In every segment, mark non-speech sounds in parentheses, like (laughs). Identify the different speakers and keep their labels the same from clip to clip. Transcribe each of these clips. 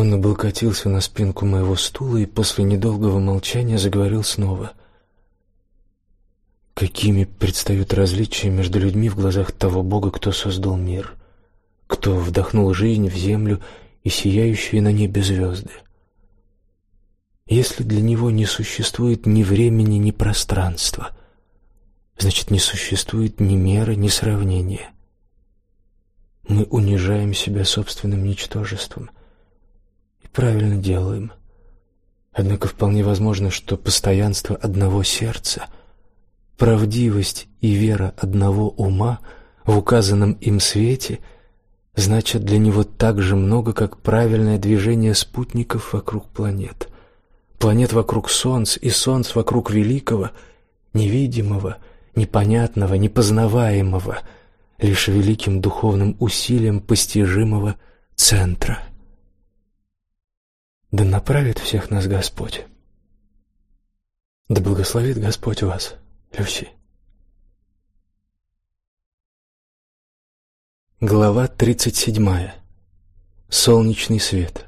Speaker 1: Он облокотился на спинку моего стула и после недолгого молчания заговорил снова. Какими предстают различия между людьми в глазах того Бога, кто создал мир, кто вдохнул жизнь в землю и сияющие на небе звезды? Если для него не существует ни времени, ни пространства, значит, не существует ни меры, ни сравнения. Мы унижаем себя собственным ничтожеством правильно делаем. Однако вполне возможно, что постоянство одного сердца, правдивость и вера одного ума в указанном им свете значат для него так же много, как правильное движение спутников вокруг планет планет вокруг Солнца и Солнц вокруг великого, невидимого, непонятного, непознаваемого, лишь великим духовным усилием постижимого центра. Да направит всех нас Господь. Да благословит Господь вас, Люси. Глава тридцать седьмая. Солнечный свет.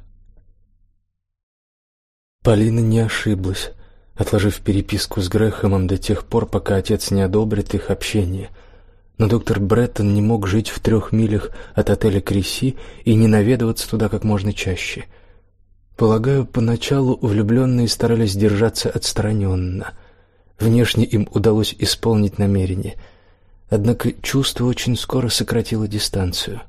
Speaker 1: Полина не ошиблась, отложив переписку с Грэхэмом до тех пор, пока отец не одобрит их общение. Но доктор Бреттон не мог жить в трех милях от отеля Криси и не наведываться туда как можно чаще. Полагаю, поначалу влюбленные старались держаться отстраненно. Внешне им удалось исполнить намерение, однако чувство очень скоро сократило дистанцию.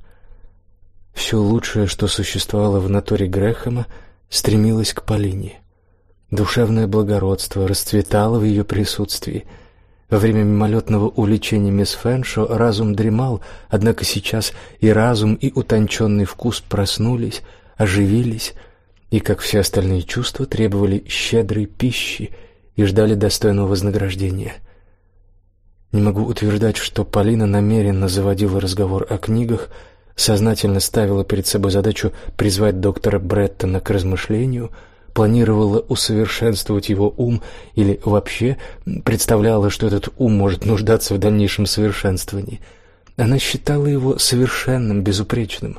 Speaker 1: Все лучшее, что существовало в натуре Грэхэма, стремилось к Полине. Душевное благородство расцветало в ее присутствии. Во время мимолетного увлечения мисс Фэншо разум дремал, однако сейчас и разум, и утонченный вкус проснулись, оживились, и, как все остальные чувства, требовали щедрой пищи и ждали достойного вознаграждения. Не могу утверждать, что Полина намеренно заводила разговор о книгах, сознательно ставила перед собой задачу призвать доктора Бреттона к размышлению — планировала усовершенствовать его ум или вообще представляла, что этот ум может нуждаться в дальнейшем совершенствовании. Она считала его совершенным, безупречным.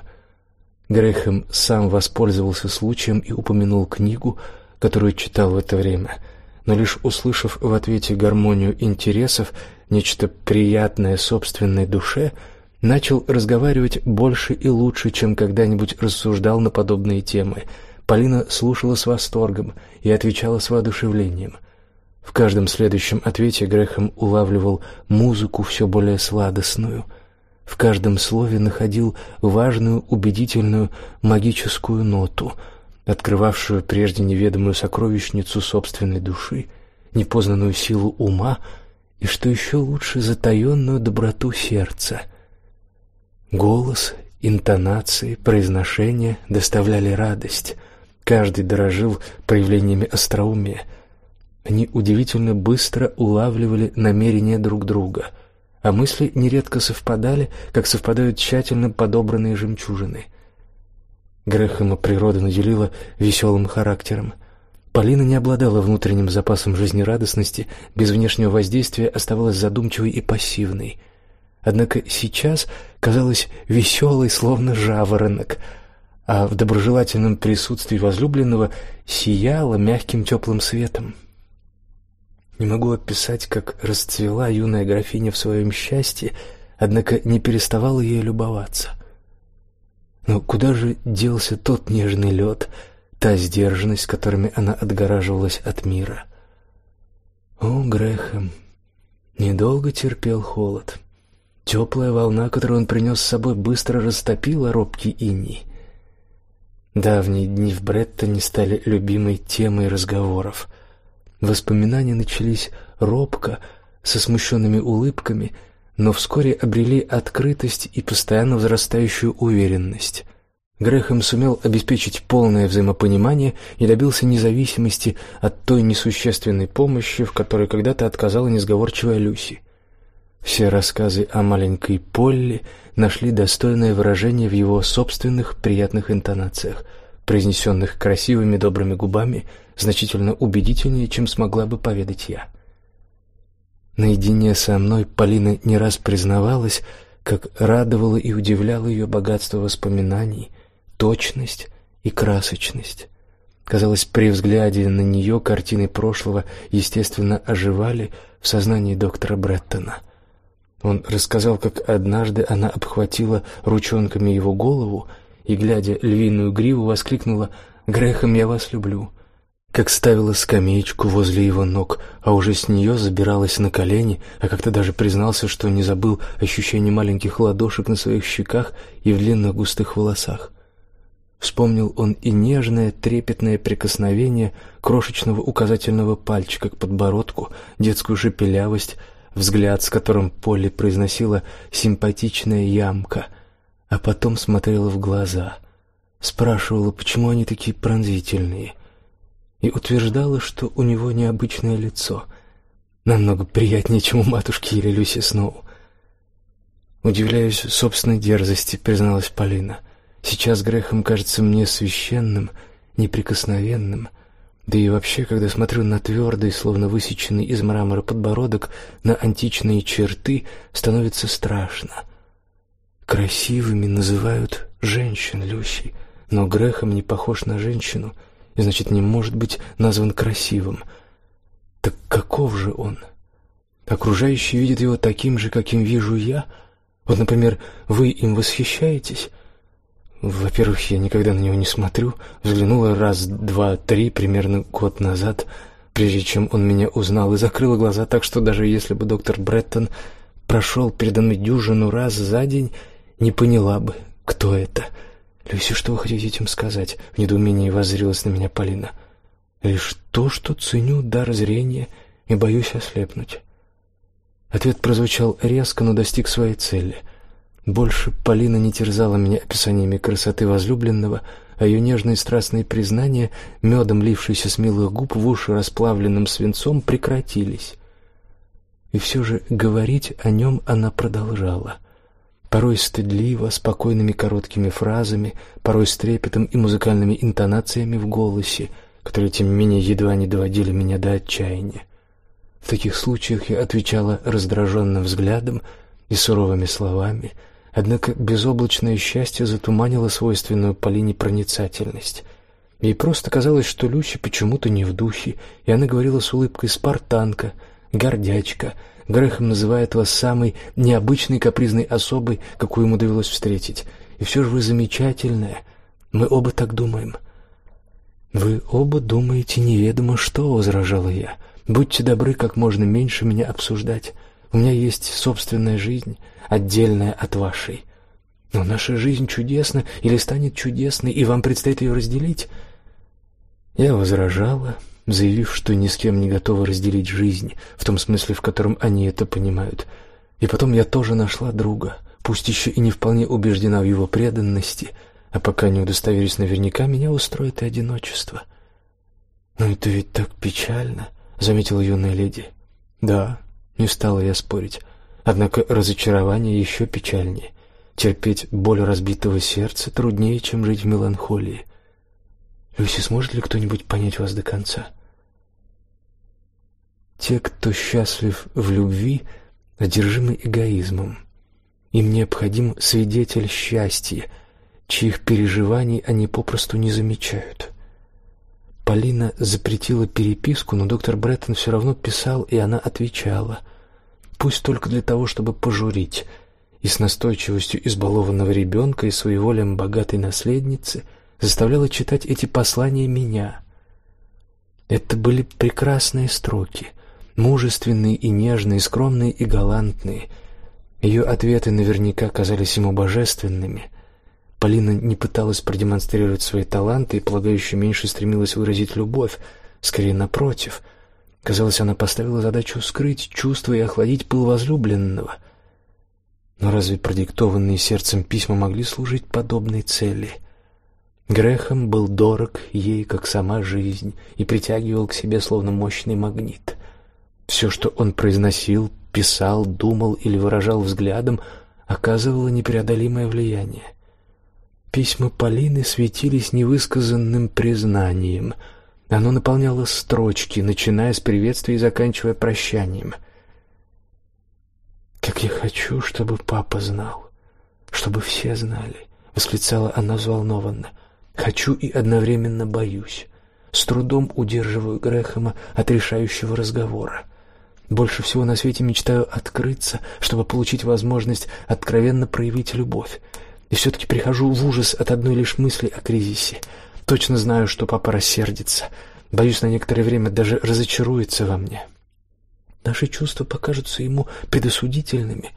Speaker 1: Грехем сам воспользовался случаем и упомянул книгу, которую читал в это время, но лишь услышав в ответе гармонию интересов, нечто приятное собственной душе, начал разговаривать больше и лучше, чем когда-нибудь рассуждал на подобные темы — Полина слушала с восторгом и отвечала с воодушевлением. В каждом следующем ответе Грехом улавливал музыку все более сладостную. В каждом слове находил важную, убедительную магическую ноту, открывавшую прежде неведомую сокровищницу собственной души, непознанную силу ума и, что еще лучше, затаенную доброту сердца. Голос, интонации, произношение доставляли радость — Каждый дорожил проявлениями остроумия. Они удивительно быстро улавливали намерения друг друга, а мысли нередко совпадали, как совпадают тщательно подобранные жемчужины. Грэхэма природа наделила веселым характером. Полина не обладала внутренним запасом жизнерадостности, без внешнего воздействия оставалась задумчивой и пассивной. Однако сейчас казалась веселой, словно жаворонок — а в доброжелательном присутствии возлюбленного сияла мягким теплым светом. Не могу описать, как расцвела юная графиня в своем счастье, однако не переставала ею любоваться. Но куда же делся тот нежный лед, та сдержанность, которыми она отгораживалась от мира? О, Грехом, недолго терпел холод. Теплая волна, которую он принес с собой, быстро растопила робкий иней. Давние дни в Бреттоне стали любимой темой разговоров. Воспоминания начались робко, со смущенными улыбками, но вскоре обрели открытость и постоянно возрастающую уверенность. Грехом сумел обеспечить полное взаимопонимание и добился независимости от той несущественной помощи, в которой когда-то отказала несговорчивая Люси. Все рассказы о маленькой Полли нашли достойное выражение в его собственных приятных интонациях, произнесенных красивыми добрыми губами, значительно убедительнее, чем смогла бы поведать я. Наедине со мной Полина не раз признавалась, как радовало и удивляло ее богатство воспоминаний, точность и красочность. Казалось, при взгляде на нее картины прошлого естественно оживали в сознании доктора Бреттона. Он рассказал, как однажды она обхватила ручонками его голову и, глядя львиную гриву, воскликнула «Грехом я вас люблю!» Как ставила скамеечку возле его ног, а уже с нее забиралась на колени, а как-то даже признался, что не забыл ощущение маленьких ладошек на своих щеках и в длинных густых волосах. Вспомнил он и нежное, трепетное прикосновение крошечного указательного пальчика к подбородку, детскую шепелявость, взгляд, с которым Полли произносила симпатичная ямка, а потом смотрела в глаза, спрашивала, почему они такие пронзительные — и утверждала, что у него необычное лицо, намного приятнее, чем у матушки или Люси Сноу. Удивляюсь собственной дерзости, призналась Полина. Сейчас Грехом кажется мне священным, неприкосновенным. Да и вообще, когда смотрю на твердый, словно высеченный из мрамора подбородок, на античные черты, становится страшно. Красивыми называют женщин, Люси, но Грехом не похож на женщину — и значит не может быть назван красивым. Так каков же он? Окружающие видят его таким же, каким вижу я. Вот, например, вы им восхищаетесь. Во-первых, я никогда на него не смотрю. Взглянула раз, два, три, примерно год назад, прежде чем он меня узнал, и закрыла глаза так, что даже если бы доктор Бреттон прошел передо мной дюжину раз за день, не поняла бы, кто это. Люси, что вы хотите этим сказать? В недоумении воззрилась на меня Полина. Лишь то, что ценю дар зрения и боюсь ослепнуть. Ответ прозвучал резко, но достиг своей цели. Больше Полина не терзала меня описаниями красоты возлюбленного, а ее нежные страстные признания, медом лившиеся с милых губ в уши расплавленным свинцом, прекратились. И все же говорить о нем она продолжала порой стыдливо, спокойными короткими фразами, порой с трепетом и музыкальными интонациями в голосе, которые тем не менее едва не доводили меня до отчаяния. В таких случаях я отвечала раздраженным взглядом и суровыми словами, однако безоблачное счастье затуманило свойственную Полине проницательность. Ей просто казалось, что Люси почему-то не в духе, и она говорила с улыбкой «спартанка», «гордячка», Грехом называет вас самой необычной капризной особой, какую ему довелось встретить. И все же вы замечательная. Мы оба так думаем. Вы оба думаете неведомо что, возражала я. Будьте добры как можно меньше меня обсуждать. У меня есть собственная жизнь, отдельная от вашей. Но наша жизнь чудесна или станет чудесной, и вам предстоит ее разделить. Я возражала, заявив, что ни с кем не готова разделить жизнь, в том смысле, в котором они это понимают. И потом я тоже нашла друга, пусть еще и не вполне убеждена в его преданности, а пока не удостоверюсь наверняка, меня устроит и одиночество. Но это ведь так печально, заметила юная леди. Да, не стала я спорить. Однако разочарование еще печальнее. Терпеть боль разбитого сердца труднее, чем жить в меланхолии. Люси, сможет ли кто-нибудь понять вас до конца? Те, кто счастлив в любви, одержимы эгоизмом. Им необходим свидетель счастья, чьих переживаний они попросту не замечают. Полина запретила переписку, но доктор Бреттон все равно писал, и она отвечала. Пусть только для того, чтобы пожурить, и с настойчивостью избалованного ребенка и своеволием богатой наследницы заставляла читать эти послания меня. Это были прекрасные строки, мужественные и нежные, скромные и галантные. Ее ответы наверняка казались ему божественными. Полина не пыталась продемонстрировать свои таланты и, полагаю, еще меньше стремилась выразить любовь, скорее напротив. Казалось, она поставила задачу скрыть чувства и охладить пыл возлюбленного. Но разве продиктованные сердцем письма могли служить подобной цели? Грехом был дорог ей, как сама жизнь, и притягивал к себе словно мощный магнит. Все, что он произносил, писал, думал или выражал взглядом, оказывало непреодолимое влияние. Письма Полины светились невысказанным признанием. Оно наполняло строчки, начиная с приветствия и заканчивая прощанием. Как я хочу, чтобы папа знал, чтобы все знали, восклицала она взволнованно. Хочу и одновременно боюсь. С трудом удерживаю Грэхэма от решающего разговора. Больше всего на свете мечтаю открыться, чтобы получить возможность откровенно проявить любовь. И все таки прихожу в ужас от одной лишь мысли о кризисе. Точно знаю, что папа рассердится. Боюсь, на некоторое время даже разочаруется во мне. Наши чувства покажутся ему предосудительными.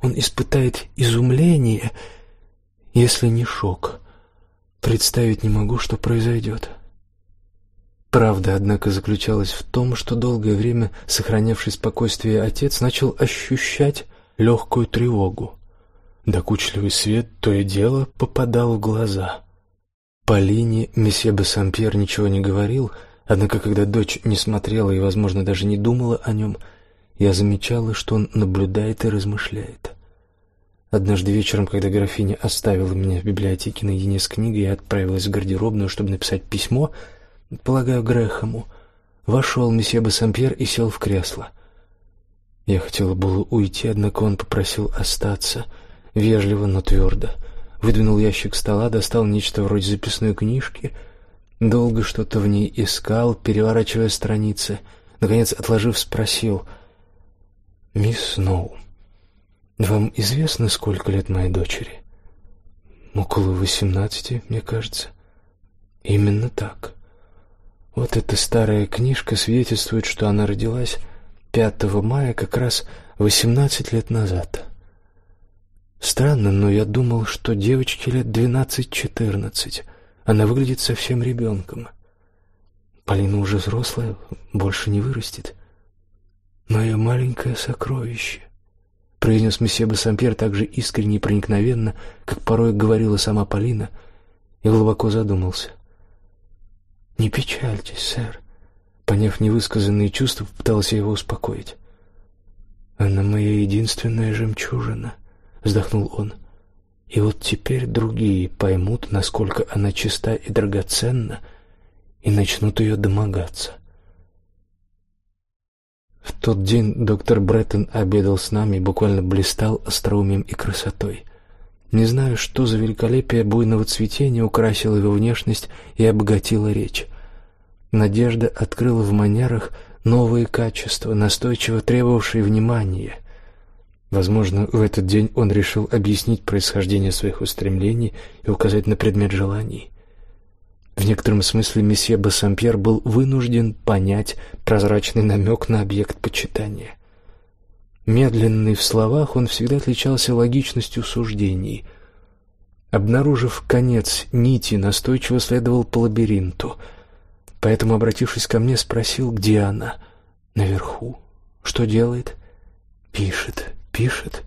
Speaker 1: Он испытает изумление, если не шок. Представить не могу, что произойдет. Правда, однако, заключалась в том, что долгое время сохранявший спокойствие отец начал ощущать легкую тревогу. Докучливый свет то и дело попадал в глаза. Полине месье Бассампьер ничего не говорил, однако, когда дочь не смотрела и, возможно, даже не думала о нем, я замечала, что он наблюдает и размышляет. Однажды вечером, когда графиня оставила меня в библиотеке наедине с книгой и отправилась в гардеробную, чтобы написать письмо, полагаю, Грэхэму, вошел месье Бассампьер и сел в кресло. Я хотела было уйти, однако он попросил остаться, вежливо, но твердо. Выдвинул ящик стола, достал нечто вроде записной книжки, долго что-то в ней искал, переворачивая страницы. Наконец, отложив, спросил: "Мисс Сноу, вам известно, сколько лет моей дочери? Около восемнадцати, мне кажется. Именно так. Вот эта старая книжка свидетельствует, что она родилась 5 мая, как раз восемнадцать лет назад. Странно, но я думал, что девочке лет двенадцать-четырнадцать. Она выглядит совсем ребенком. Полина уже взрослая, больше не вырастет. Мое маленькое сокровище произнес месье Бассампьер так же искренне и проникновенно, как порой говорила сама Полина, и глубоко задумался. Не печальтесь, сэр. Поняв невысказанные чувства, пытался его успокоить. Она моя единственная жемчужина, вздохнул он. И вот теперь другие поймут, насколько она чиста и драгоценна, и начнут ее домогаться. В тот день доктор Бреттон обедал с нами и буквально блистал остроумием и красотой. Не знаю, что за великолепие буйного цветения украсило его внешность и обогатило речь. Надежда открыла в манерах новые качества, настойчиво требовавшие внимания. Возможно, в этот день он решил объяснить происхождение своих устремлений и указать на предмет желаний. В некотором смысле месье Бассампьер был вынужден понять прозрачный намек на объект почитания. Медленный в словах, он всегда отличался логичностью суждений. Обнаружив конец нити, настойчиво следовал по лабиринту. Поэтому, обратившись ко мне, спросил, где она. Наверху. Что делает? Пишет, пишет.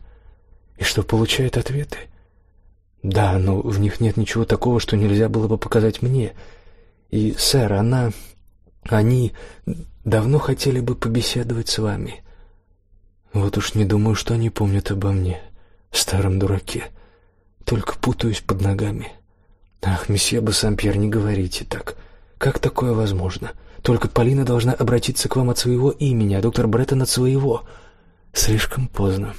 Speaker 1: И что получает ответы? Да, но в них нет ничего такого, что нельзя было бы показать мне. И, сэр, она они давно хотели бы побеседовать с вами. Вот уж не думаю, что они помнят обо мне, старом дураке. Только путаюсь под ногами. Ах, месье Бассампьер, не говорите так. Как такое возможно? Только Полина должна обратиться к вам от своего имени, а доктор Бреттон от своего. Слишком поздно.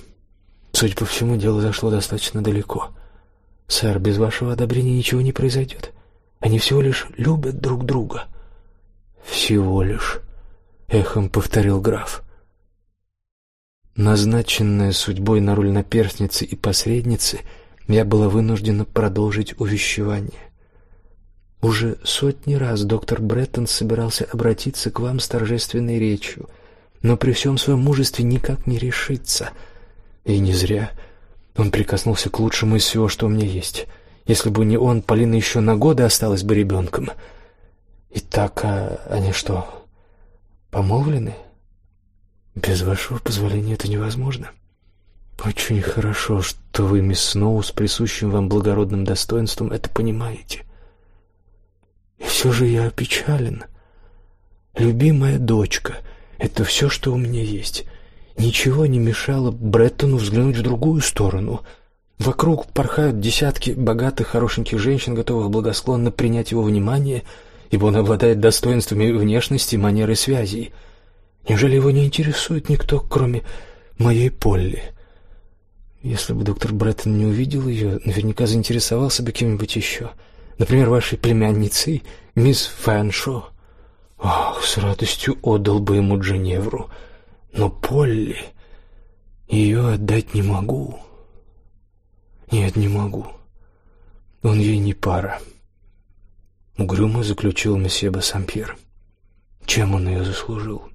Speaker 1: Судя по всему, дело зашло достаточно далеко. Сэр, без вашего одобрения ничего не произойдет. Они всего лишь любят друг друга. Всего лишь, эхом повторил граф. Назначенная судьбой на роль наперстницы и посредницы, я была вынуждена продолжить увещевание. Уже сотни раз доктор Бреттон собирался обратиться к вам с торжественной речью, но при всем своем мужестве никак не решится. И не зря. Он прикоснулся к лучшему из всего, что у меня есть. Если бы не он, Полина еще на годы осталась бы ребенком. Итак, а они что, помолвлены? Без вашего позволения это невозможно. Очень хорошо, что вы, мисс Сноу, с присущим вам благородным достоинством это понимаете. И все же я опечален. Любимая дочка — это все, что у меня есть. Ничего не мешало Бреттону взглянуть в другую сторону. Вокруг порхают десятки богатых, хорошеньких женщин, готовых благосклонно принять его внимание, ибо он обладает достоинствами внешности, манер и связей. Неужели его не интересует никто, кроме моей Полли? Если бы доктор Бреттон не увидел ее, наверняка заинтересовался бы кем-нибудь еще. Например, вашей племянницей, мисс Фэншо. Ах, с радостью отдал бы ему Дженевру. Но Полли... Ее отдать не могу. Нет, не могу. Он ей не пара. Угрюмо заключил месье Бассампьер. Чем он ее заслужил?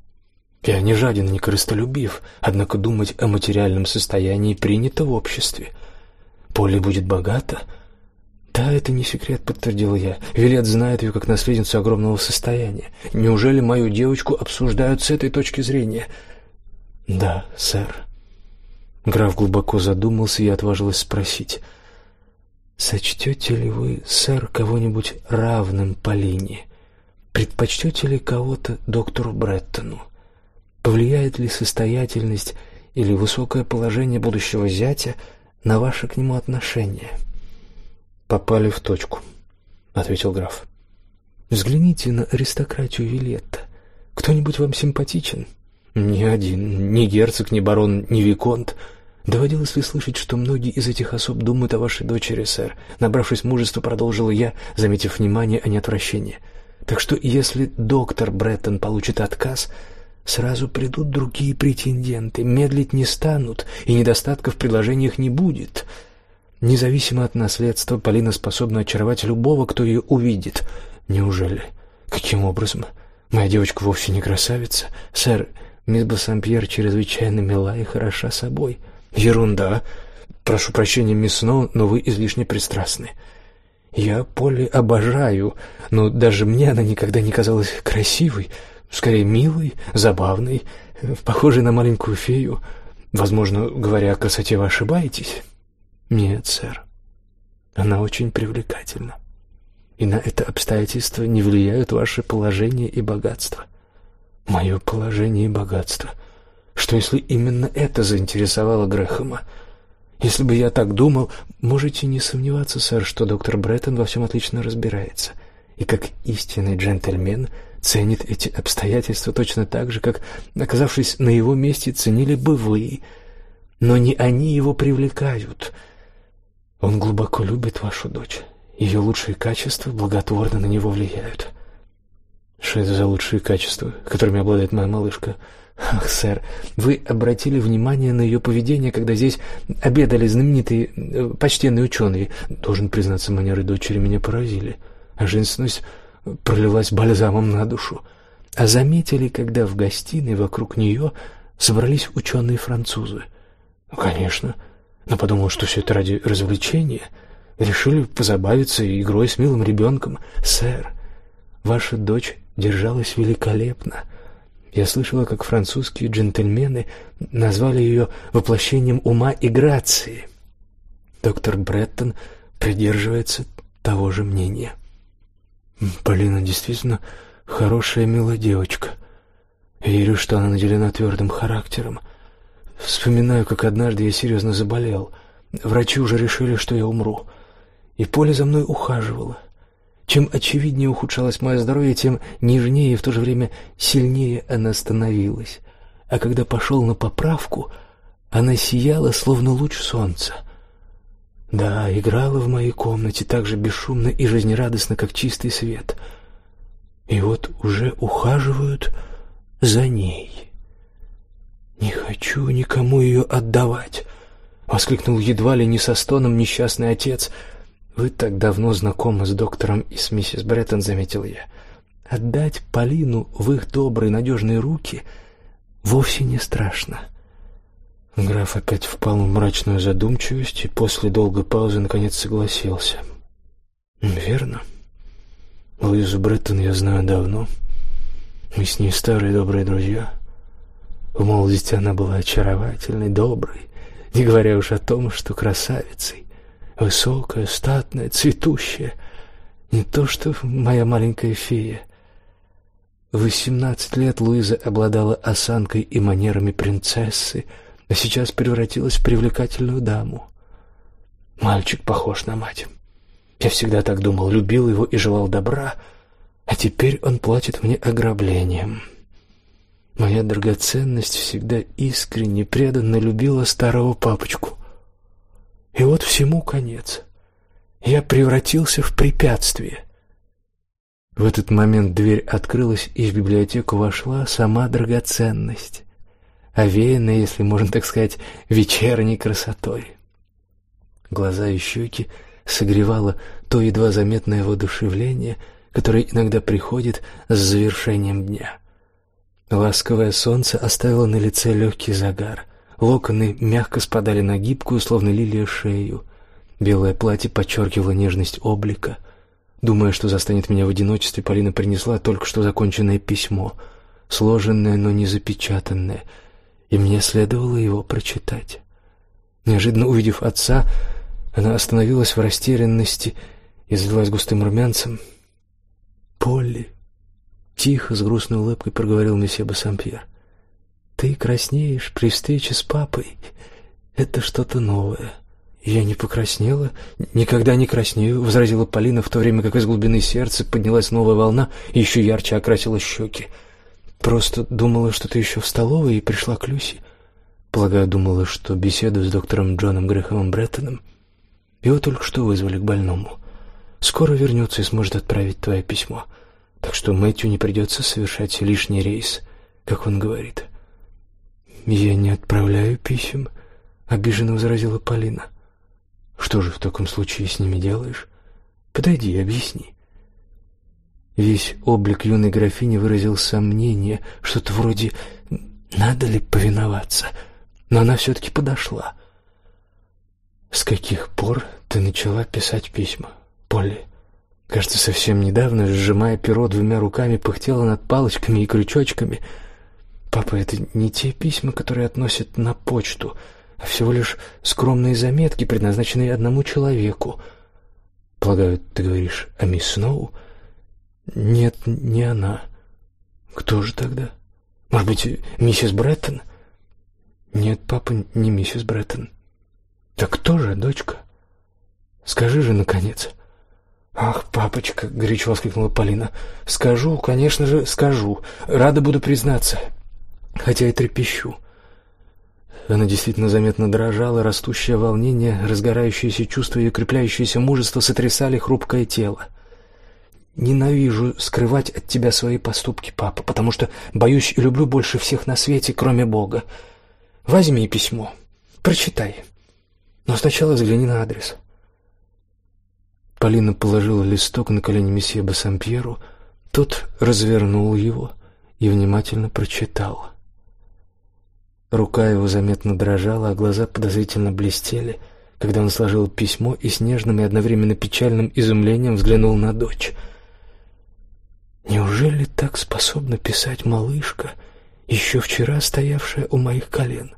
Speaker 1: Я не жаден, не корыстолюбив, однако думать о материальном состоянии принято в обществе. Полли будет богата. Да, это не секрет, подтвердил я. Вилет знает ее как наследницу огромного состояния. Неужели мою девочку обсуждают с этой точки зрения? Да, сэр. Граф глубоко задумался и отважилась спросить: "Сочтете ли вы, сэр, кого-нибудь равным Полине? Предпочтете ли кого-то доктору Бреттону? Повлияет ли состоятельность или высокое положение будущего зятя на ваше к нему отношение?" Попали в точку, ответил граф. Взгляните на аристократию Вилетта. Кто-нибудь вам симпатичен? Ни один, ни герцог, ни барон, ни виконт. Доводилось ли слышать, что многие из этих особ думают о вашей дочери, сэр? Набравшись мужества, продолжила я, заметив внимание, а не отвращение. Так что, если доктор Бреттон получит отказ, сразу придут другие претенденты, медлить не станут, и недостатков в предложениях не будет. Независимо от наследства, Полина способна очаровать любого, кто ее увидит. Неужели? Каким образом? Моя девочка вовсе не красавица, сэр. Мисс Бассампьер чрезвычайно мила и хороша собой. Ерунда. Прошу прощения, мисс Сноу, но вы излишне пристрастны. Я Полли обожаю, но даже мне она никогда не казалась красивой, скорее милой, забавной, похожей на маленькую фею. Возможно, говоря о красоте, вы ошибаетесь. Нет, сэр. Она очень привлекательна. И на это обстоятельство не влияют ваше положение и богатство. Мое положение и богатство. Что если именно это заинтересовало Грэхэма? Если бы я так думал, можете не сомневаться, сэр, что доктор Бреттон во всем отлично разбирается и как истинный джентльмен ценит эти обстоятельства точно так же, как, оказавшись на его месте, ценили бы вы. Но не они его привлекают. Он глубоко любит вашу дочь. Ее лучшие качества благотворно на него влияют. Что это за лучшие качества, которыми обладает моя малышка? Ах, сэр, вы обратили внимание на ее поведение, когда здесь обедали знаменитые э, почтенные ученые. Должен признаться, манеры дочери меня поразили, а женственность пролилась бальзамом на душу. А заметили, когда в гостиной вокруг нее собрались ученые-французы? Ну, конечно, но подумал, что все это ради развлечения. Решили позабавиться игрой с милым ребенком. Сэр, ваша дочь держалась великолепно. Я слышала, как французские джентльмены назвали ее воплощением ума и грации. Доктор Бреттон придерживается того же мнения. Полина действительно хорошая, милая девочка. Верю, что она наделена твердым характером. Вспоминаю, как однажды я серьезно заболел. Врачи уже решили, что я умру. И Поля за мной ухаживала. Чем очевиднее ухудшалось мое здоровье, тем нежнее и в то же время сильнее она становилась. А когда пошел на поправку, она сияла, словно луч солнца. Да, играла в моей комнате так же бесшумно и жизнерадостно, как чистый свет. И вот уже ухаживают за ней. Не хочу никому ее отдавать, воскликнул едва ли не со стоном несчастный отец. Вы так давно знакомы с доктором и с миссис Бреттон, заметил я. Отдать Полину в их добрые, надежные руки вовсе не страшно. Граф опять впал в мрачную задумчивость и после долгой паузы наконец согласился. Верно. Луизу Бреттон я знаю давно. Мы с ней старые добрые друзья. В молодости она была очаровательной, доброй, не говоря уж о том, что красавицей высокая, статная, цветущая, не то что моя маленькая фея. В восемнадцать лет Луиза обладала осанкой и манерами принцессы, а сейчас превратилась в привлекательную даму. Мальчик похож на мать. Я всегда так думал, любил его и желал добра, а теперь он платит мне ограблением. Моя драгоценность всегда искренне, преданно любила старого папочку. И вот всему конец. Я превратился в препятствие. В этот момент дверь открылась, и в библиотеку вошла сама драгоценность, овеянная, если можно так сказать, вечерней красотой. Глаза и щеки согревало то едва заметное воодушевление, которое иногда приходит с завершением дня. Ласковое солнце оставило на лице легкий загар. Локоны мягко спадали на гибкую, словно лилия, шею. Белое платье подчеркивало нежность облика. Думая, что застанет меня в одиночестве, Полина принесла только что законченное письмо, сложенное, но не запечатанное, и мне следовало его прочитать. Неожиданно увидев отца, она остановилась в растерянности и залилась густым румянцем. «Полли!» — тихо, с грустной улыбкой проговорил месье Бассампьер. «Ты краснеешь при встрече с папой. Это что-то новое». «Я не покраснела, никогда не краснею», — возразила Полина, в то время как из глубины сердца поднялась новая волна и еще ярче окрасила щеки. «Просто думала, что ты еще в столовой и пришла к Люси. Полагаю, думала, что беседу с доктором Джоном Грэхэмом Бреттоном его только что вызвали к больному. Скоро вернется и сможет отправить твое письмо. Так что Мэтью не придется совершать лишний рейс, как он говорит. Я не отправляю писем, обиженно возразила Полина. Что же в таком случае с ними делаешь? Подойди, объясни. Весь облик юной графини выразил сомнение, что-то вроде «надо ли повиноваться?», но она все-таки подошла. С каких пор ты начала писать письма, Полли? Кажется, совсем недавно, сжимая перо двумя руками, пыхтела над палочками и крючочками. Папа, это не те письма, которые относят на почту, а всего лишь скромные заметки, предназначенные одному человеку. Полагаю, ты говоришь о мисс Сноу? Нет, не она. Кто же тогда? Может быть, миссис Бреттон? Нет, папа, не миссис Бреттон. Так кто же, дочка? Скажи же наконец. Ах, папочка, горячо воскликнула Полина. Скажу, конечно же, скажу. Рада буду признаться, хотя и трепещу. Она действительно заметно дрожала, растущее волнение, разгорающееся чувство и укрепляющееся мужество сотрясали хрупкое тело. Ненавижу скрывать от тебя свои поступки, папа, потому что боюсь и люблю больше всех на свете, кроме Бога. Возьми письмо, прочитай. Но сначала взгляни на адрес. Полина положила листок на колени месье Бассампьеру, тот развернул его и внимательно прочитал. Рука его заметно дрожала, а глаза подозрительно блестели, когда он сложил письмо и с нежным и одновременно печальным изумлением взглянул на дочь. Неужели так способна писать малышка, еще вчера стоявшая у моих колен?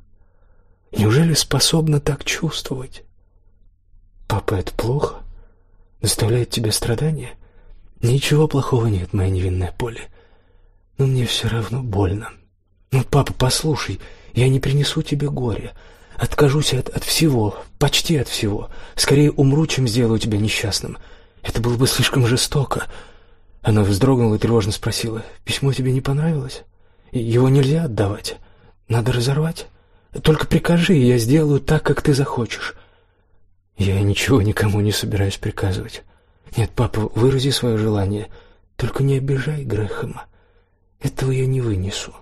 Speaker 1: Неужели способна так чувствовать? Папа, это плохо? Доставляет тебе страдания? Ничего плохого нет, моя невинная Полли. Но мне все равно больно. Ну, папа, послушай, я не принесу тебе горя. Откажусь от, от всего, почти от всего. Скорее умру, чем сделаю тебя несчастным. Это было бы слишком жестоко. Она вздрогнула и тревожно спросила: "Письмо тебе не понравилось? Его нельзя отдавать. Надо разорвать?" Только прикажи, я сделаю так, как ты захочешь. Я ничего никому не собираюсь приказывать. Нет, папа, вырази свое желание, только не обижай Грэхэма. Этого я не вынесу.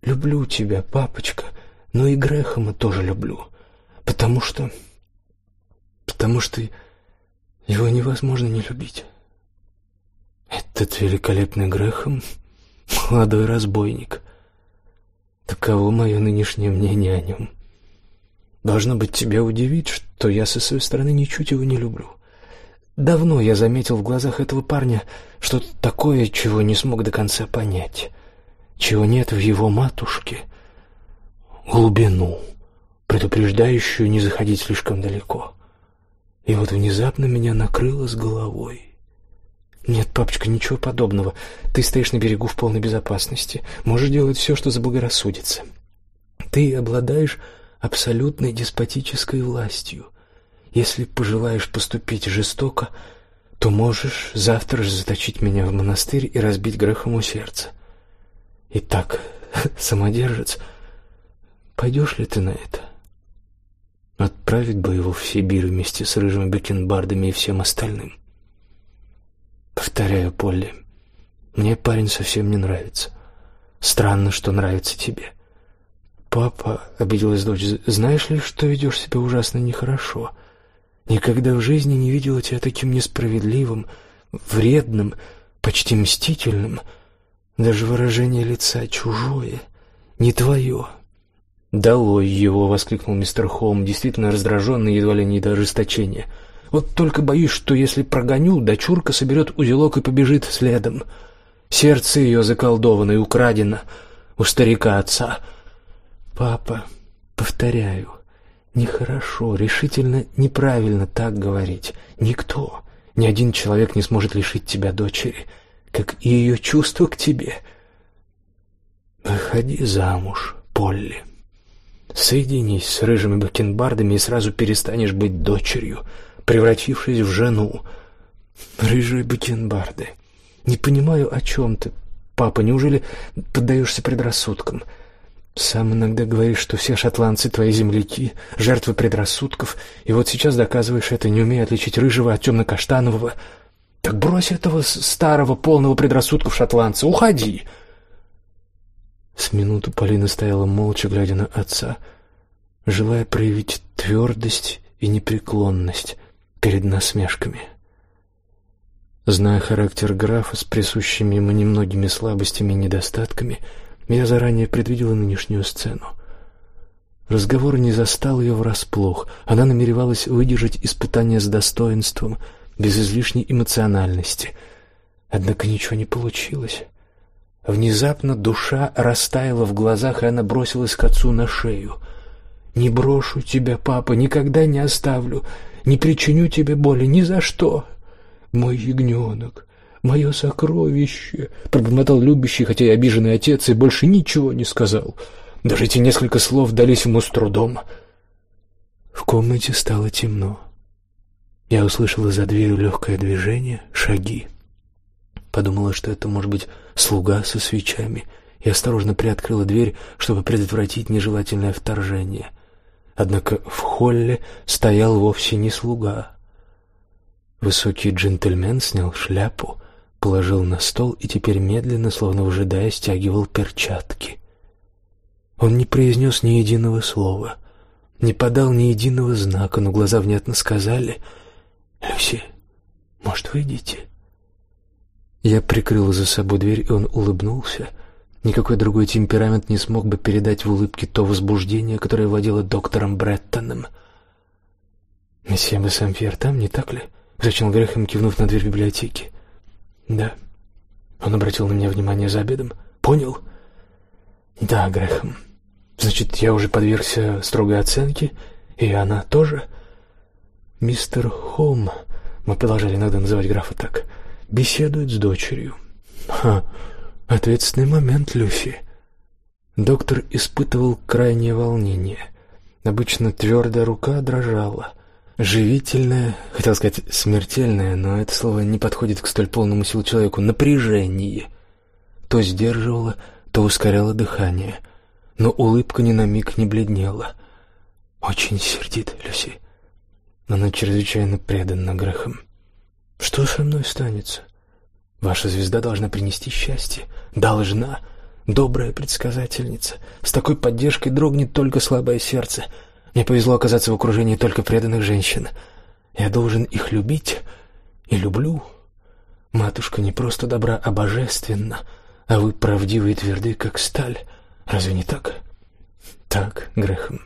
Speaker 1: Люблю тебя, папочка, но и Грэхэма тоже люблю, потому что потому что его невозможно не любить. Этот великолепный Грэхэм молодой разбойник. Таково мое нынешнее мнение о нем. Должно быть тебя удивить, что я со своей стороны ничуть его не люблю. Давно я заметил в глазах этого парня что-то такое, чего не смог до конца понять, чего нет в его матушке. Глубину, предупреждающую не заходить слишком далеко. И вот внезапно меня накрыло с головой. Нет, папочка, ничего подобного. Ты стоишь на берегу в полной безопасности. Можешь делать все, что заблагорассудится. Ты обладаешь абсолютной деспотической властью. Если пожелаешь поступить жестоко, то можешь завтра же заточить меня в монастырь и разбить грехом у сердца. Итак, (laughs) самодержец, пойдешь ли ты на это? Отправить бы его в Сибирь вместе с рыжими бакенбардами и всем остальным. Повторяю, Полли, мне парень совсем не нравится. Странно, что нравится тебе. Папа, обиделась дочь, знаешь ли, что ведешь себя ужасно нехорошо? Никогда в жизни не видела тебя таким несправедливым, вредным, почти мстительным. Даже выражение лица чужое, не твое. «Долой его!» — воскликнул мистер Холм, действительно раздраженный едва ли не до ожесточения. «Вот только боюсь, что если прогоню, дочурка соберет узелок и побежит следом. Сердце ее заколдовано и украдено у старика отца. Папа, повторяю, нехорошо, решительно неправильно так говорить. Никто, ни один человек не сможет лишить тебя дочери, как и ее чувства к тебе. Выходи замуж, Полли». Соединись с рыжими бакенбардами и сразу перестанешь быть дочерью, превратившись в жену. Рыжие бакенбарды. Не понимаю, о чем ты, папа. Неужели поддаешься предрассудкам? Сам иногда говоришь, что все шотландцы твои земляки, жертвы предрассудков, и вот сейчас доказываешь это, не умея отличить рыжего от темно-каштанового. Так брось этого старого полного предрассудков шотландца, уходи. С минуту Полина стояла молча, глядя на отца, желая проявить твердость и непреклонность перед насмешками. Зная характер графа с присущими ему немногими слабостями и недостатками, я заранее предвидела нынешнюю сцену. Разговор не застал ее врасплох. Она намеревалась выдержать испытание с достоинством, без излишней эмоциональности. Однако ничего не получилось. Внезапно душа растаяла в глазах, и она бросилась к отцу на шею. «Не брошу тебя, папа, никогда не оставлю, не причиню тебе боли ни за что. Мой ягненок, мое сокровище!» Пробормотал любящий, хотя и обиженный отец, и больше ничего не сказал. Даже эти несколько слов дались ему с трудом. В комнате стало темно. Я услышала за дверью легкое движение, шаги. Подумала, что это может быть слуга со свечами, и осторожно приоткрыла дверь, чтобы предотвратить нежелательное вторжение. Однако в холле стоял вовсе не слуга. Высокий джентльмен снял шляпу, положил на стол и теперь медленно, словно выжидая, стягивал перчатки. Он не произнес ни единого слова, не подал ни единого знака, но глаза внятно сказали: "Люси, может, выйдете?" Я прикрыл за собой дверь, и он улыбнулся. Никакой другой темперамент не смог бы передать в улыбке то возбуждение, которое владело доктором Бреттоном. «Месье Бассамфьер там, не так ли?» — зачем Грехом, кивнув на дверь библиотеки. «Да». Он обратил на меня внимание за обедом. «Понял?» «Да, Грехом. Значит, я уже подвергся строгой оценке, и она тоже?» «Мистер Холм...» Мы продолжали иногда называть графа так — беседует с дочерью. Ха, ответственный момент, Люси. Доктор испытывал крайнее волнение. Обычно твердая рука дрожала. Живительное, хотел сказать смертельное, но это слово не подходит к столь полному силу человеку, напряжение. То сдерживало, то ускоряло дыхание, но улыбка ни на миг не бледнела. Очень сердит Люси. Она чрезвычайно предана грехам. Что со мной станется? Ваша звезда должна принести счастье. Должна. Добрая предсказательница. С такой поддержкой дрогнет только слабое сердце. Мне повезло оказаться в окружении только преданных женщин. Я должен их любить и люблю. Матушка не просто добра, а божественна, а вы правдивы и тверды, как сталь. Разве не так? Так, Грехом.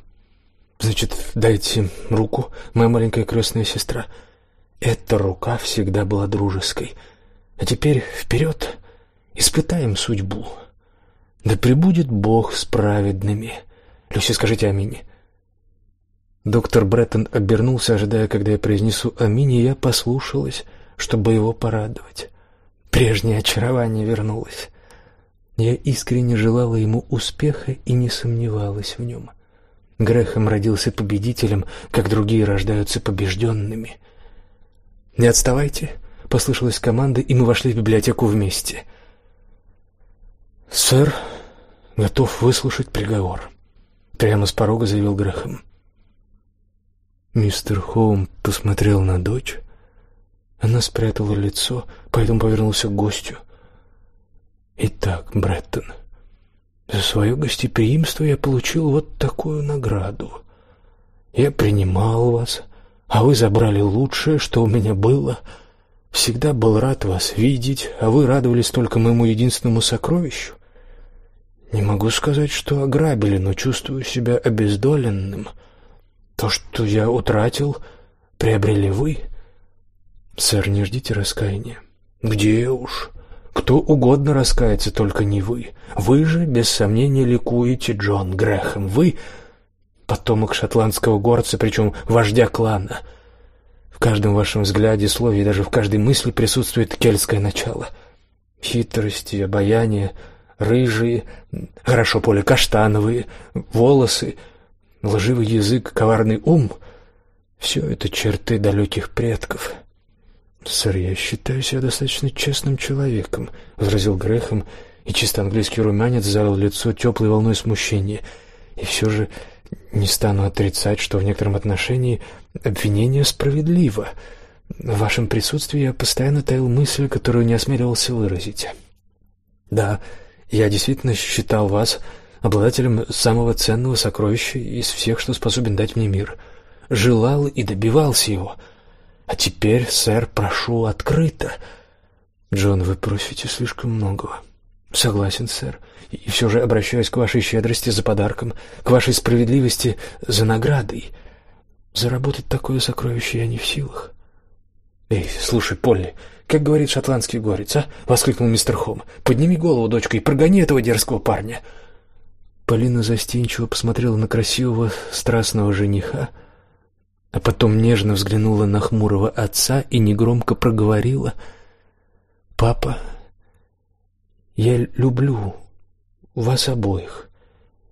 Speaker 1: Значит, дайте руку, моя маленькая крестная сестра. Эта рука всегда была дружеской. А теперь вперед, испытаем судьбу. Да пребудет Бог с праведными. Люси, скажите аминь. Доктор Бреттон обернулся, ожидая, когда я произнесу аминь, и я послушалась, чтобы его порадовать. Прежнее очарование вернулось. Я искренне желала ему успеха и не сомневалась в нем. Грехом родился победителем, как другие рождаются побежденными — «Не отставайте!» — послышалась команда, и мы вошли в библиотеку вместе. «Сэр, готов выслушать приговор», — прямо с порога заявил Грэхэм. Мистер Хоум посмотрел на дочь. Она спрятала лицо, поэтому повернулся к гостю. «Итак, Бреттон, за свое гостеприимство я получил вот такую награду. Я принимал вас, а вы забрали лучшее, что у меня было. Всегда был рад вас видеть, а вы радовались только моему единственному сокровищу. Не могу сказать, что ограбили, но чувствую себя обездоленным. То, что я утратил, приобрели вы. Сэр, не ждите раскаяния. Где уж? Кто угодно раскается, только не вы. Вы же, без сомнения, ликуете, Джон Грэхэм. Вы потомок шотландского горца, причем вождя клана. Каждом вашем взгляде, слове и даже в каждой мысли присутствует кельтское начало. Хитрость и обаяние, рыжие, хорошо поле каштановые, волосы, лживый язык, коварный ум — все это черты далеких предков. «Сэр, я считаю себя достаточно честным человеком», — возразил Грэхэм, и чисто английский румянец залил лицо теплой волной смущения. «И все же не стану отрицать, что в некотором отношении обвинение справедливо. В вашем присутствии я постоянно таил мысль, которую не осмеливался выразить. Да, я действительно считал вас обладателем самого ценного сокровища из всех, что способен дать мне мир. Желал и добивался его. А теперь, сэр, прошу открыто. Джон, вы просите слишком многого. Согласен, сэр. И все же обращаюсь к вашей щедрости за подарком, к вашей справедливости за наградой. Заработать такое сокровище я не в силах. Эй, слушай, Полли, как говорит шотландский горец, а? воскликнул мистер Хом. Подними голову, дочка, и прогони этого дерзкого парня. Полина застенчиво посмотрела на красивого, страстного жениха, а потом нежно взглянула на хмурого отца и негромко проговорила: "Папа, я люблю вас обоих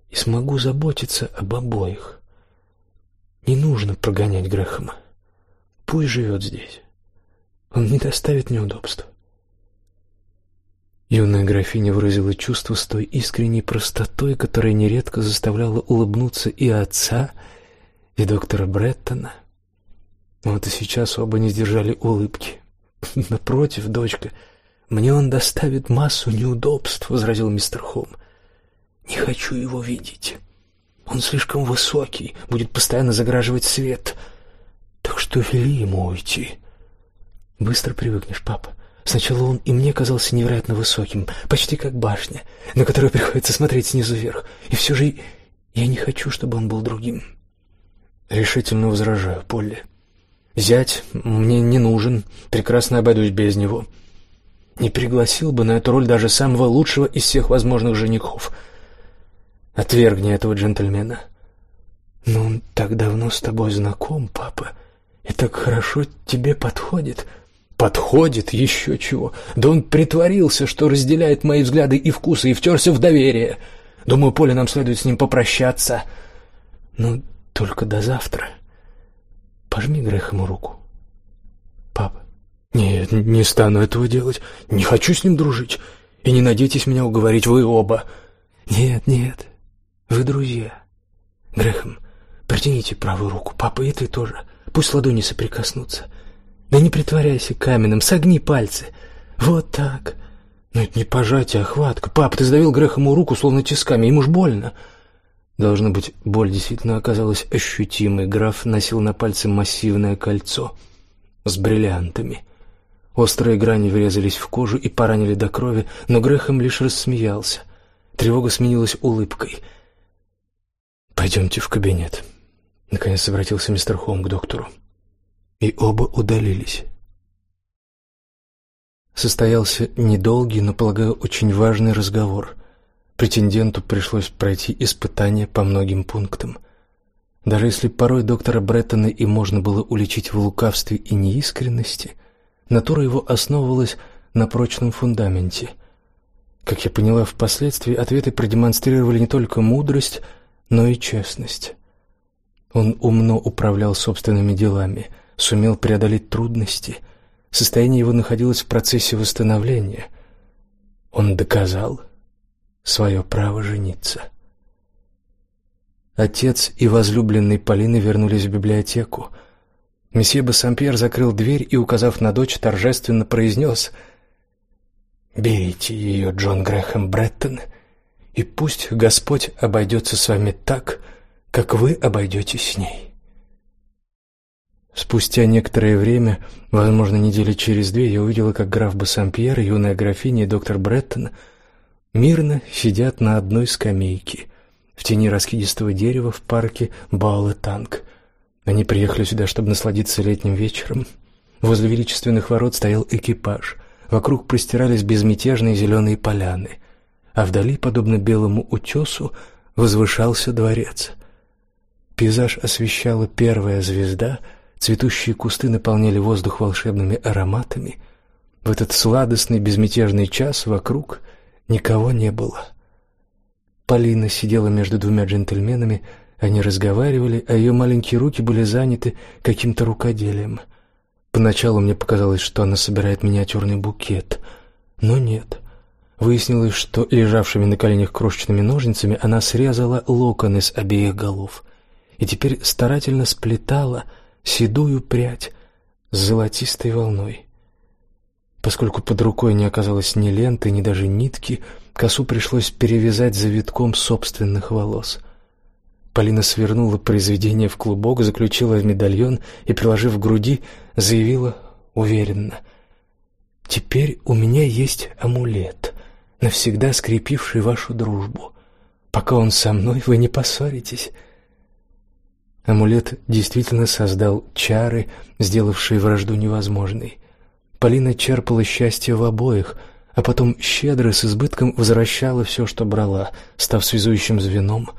Speaker 1: и смогу заботиться об обоих. Не нужно прогонять Грэхэма. Пусть живет здесь. Он не доставит неудобств. Юная графиня выразила чувство с той искренней простотой, которая нередко заставляла улыбнуться и отца, и доктора Бреттона. Вот и сейчас оба не сдержали улыбки. (laughs) Напротив, дочка, мне он доставит массу неудобств, возразил мистер Холм. Не хочу его видеть. Он слишком высокий, будет постоянно загораживать свет. Так что вели ему уйти. Быстро привыкнешь, папа. Сначала он и мне казался невероятно высоким, почти как башня, на которую приходится смотреть снизу вверх. И все же я не хочу, чтобы он был другим. Решительно возражаю, Полли. Зять мне не нужен, прекрасно обойдусь без него. Не пригласил бы на эту роль даже самого лучшего из всех возможных женихов — Отвергни этого джентльмена. Но он так давно с тобой знаком, папа, и так хорошо тебе подходит. Подходит еще чего? Да он притворился, что разделяет мои взгляды и вкусы, и втерся в доверие. Думаю, Поле нам следует с ним попрощаться. Но только до завтра. Пожми Грехому руку. Нет, не стану этого делать. Не хочу с ним дружить. И не надейтесь меня уговорить вы оба. Нет, нет. Вы друзья. Грехом, протяните правую руку, папа, и ты тоже. Пусть ладони соприкоснутся. Да не притворяйся каменным, согни пальцы. Вот так. Но это не пожатие, а хватка. Пап, ты сдавил Грехому руку, словно тисками, ему ж больно. Должно быть, боль действительно оказалась ощутимой. Граф носил на пальце массивное кольцо с бриллиантами. Острые грани врезались в кожу и поранили до крови, но Грехом лишь рассмеялся. Тревога сменилась улыбкой — Пойдемте в кабинет. Наконец обратился мистер Холм к доктору. И оба удалились. Состоялся недолгий, но, полагаю, очень важный разговор. Претенденту пришлось пройти испытания по многим пунктам. Даже если порой доктора Бреттона и можно было уличить в лукавстве и неискренности, натура его основывалась на прочном фундаменте. Как я поняла впоследствии, ответы продемонстрировали не только мудрость, но и честность. Он умно управлял собственными делами, сумел преодолеть трудности. Состояние его находилось в процессе восстановления. Он доказал свое право жениться. Отец и возлюбленный Полины вернулись в библиотеку. Месье Бассампьер закрыл дверь и, указав на дочь, торжественно произнес «Берите ее, Джон Грэхэм Бреттон, и пусть Господь обойдется с вами так, как вы обойдетесь с ней». Спустя некоторое время, возможно, недели через две, я увидела, как граф Бассампьер, юная графиня и доктор Бреттон мирно сидят на одной скамейке в тени раскидистого дерева в парке Баалэ-Танк. Они приехали сюда, чтобы насладиться летним вечером. Возле величественных ворот стоял экипаж. Вокруг простирались безмятежные зеленые поляны, а вдали, подобно белому утесу, возвышался дворец. Пейзаж освещала первая звезда — Цветущие кусты наполняли воздух волшебными ароматами. В этот сладостный безмятежный час вокруг никого не было. Полина сидела между двумя джентльменами, они разговаривали, а ее маленькие руки были заняты каким-то рукоделием. Поначалу мне показалось, что она собирает миниатюрный букет, но нет. Выяснилось, что лежавшими на коленях крошечными ножницами она срезала локоны с обеих голов и теперь старательно сплетала — седую прядь с золотистой волной. Поскольку под рукой не оказалось ни ленты, ни даже нитки, косу пришлось перевязать завитком собственных волос. Полина свернула произведение в клубок, заключила в медальон и, приложив к груди, заявила уверенно: "Теперь у меня есть амулет, навсегда скрепивший вашу дружбу. Пока он со мной, вы не поссоритесь". Амулет действительно создал чары, сделавшие вражду невозможной. Полина черпала счастье в обоих, а потом щедро с избытком возвращала все, что брала, став связующим звеном,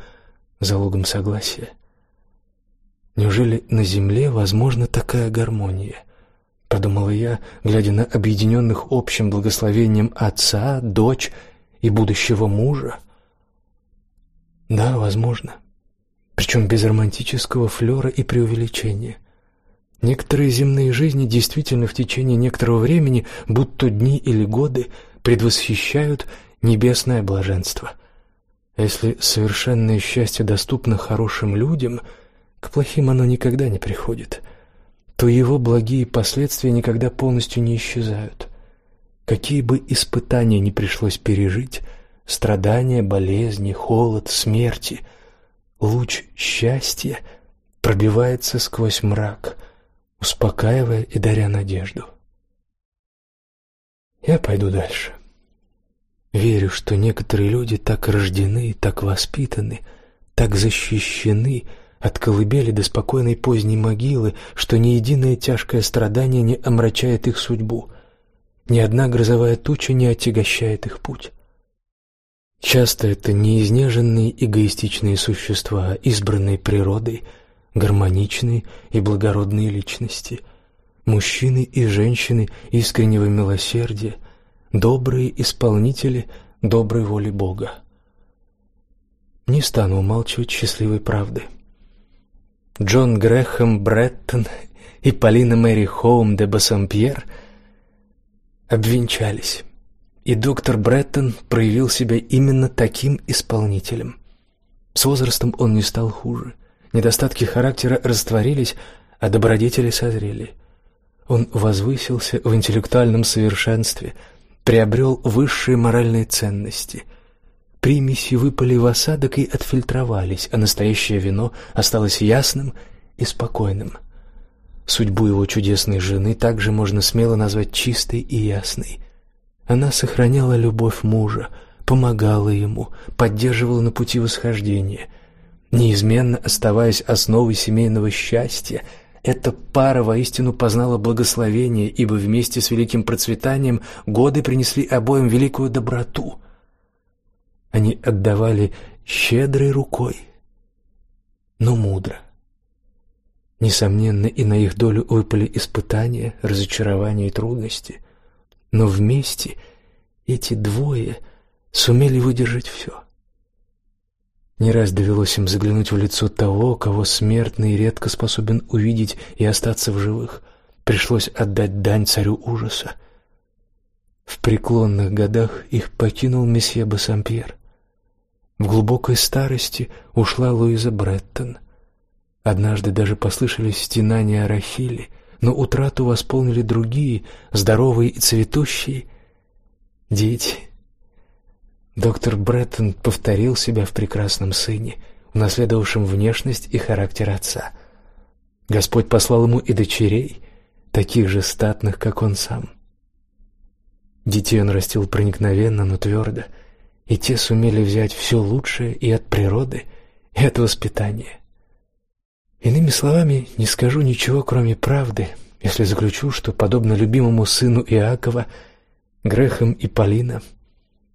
Speaker 1: залогом согласия. Неужели на земле возможна такая гармония? подумала я, глядя на объединенных общим благословением отца, дочь и будущего мужа. Да, возможно причем без романтического флера и преувеличения. Некоторые земные жизни действительно в течение некоторого времени, будь то дни или годы, предвосхищают небесное блаженство. А если совершенное счастье доступно хорошим людям, к плохим оно никогда не приходит, то его благие последствия никогда полностью не исчезают. Какие бы испытания ни пришлось пережить, страдания, болезни, холод, смерти — луч счастья пробивается сквозь мрак, успокаивая и даря надежду. Я пойду дальше. Верю, что некоторые люди так рождены, так воспитаны, так защищены от колыбели до спокойной поздней могилы, что ни единое тяжкое страдание не омрачает их судьбу, ни одна грозовая туча не отягощает их путь. Часто это не изнеженные эгоистичные существа, избранные природой, гармоничные и благородные личности, мужчины и женщины искреннего милосердия, добрые исполнители доброй воли Бога. Не стану умалчивать счастливой правды. Джон Грэхэм Бреттон и Полина Мэри Хоум де Бассампьер обвенчались и доктор Бреттон проявил себя именно таким исполнителем. С возрастом он не стал хуже. Недостатки характера растворились, а добродетели созрели. Он возвысился в интеллектуальном совершенстве, приобрел высшие моральные ценности. Примеси выпали в осадок и отфильтровались, а настоящее вино осталось ясным и спокойным. Судьбу его чудесной жены также можно смело назвать чистой и ясной. Она сохраняла любовь мужа, помогала ему, поддерживала на пути восхождения. Неизменно оставаясь основой семейного счастья, эта пара воистину познала благословение, ибо вместе с великим процветанием годы принесли обоим великую доброту. Они отдавали щедрой рукой, но мудро. Несомненно, и на их долю выпали испытания, разочарования и трудности — но вместе эти двое сумели выдержать все. Не раз довелось им заглянуть в лицо того, кого смертный редко способен увидеть и остаться в живых. Пришлось отдать дань царю ужаса. В преклонных годах их покинул месье Бассампьер. В глубокой старости ушла Луиза Бреттон. Однажды даже послышались стенания Рахили, но утрату восполнили другие, здоровые и цветущие дети. Доктор Бреттон повторил себя в прекрасном сыне, унаследовавшем внешность и характер отца. Господь послал ему и дочерей, таких же статных, как он сам. Детей он растил проникновенно, но твердо, и те сумели взять все лучшее и от природы, и от воспитания. Иными словами, не скажу ничего, кроме правды, если заключу, что, подобно любимому сыну Иакова, Грехом и Полина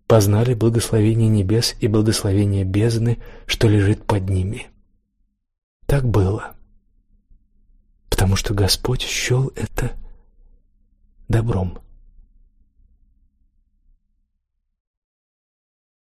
Speaker 1: познали благословение небес и благословение бездны, что лежит под ними. Так было, потому что Господь счел это добром.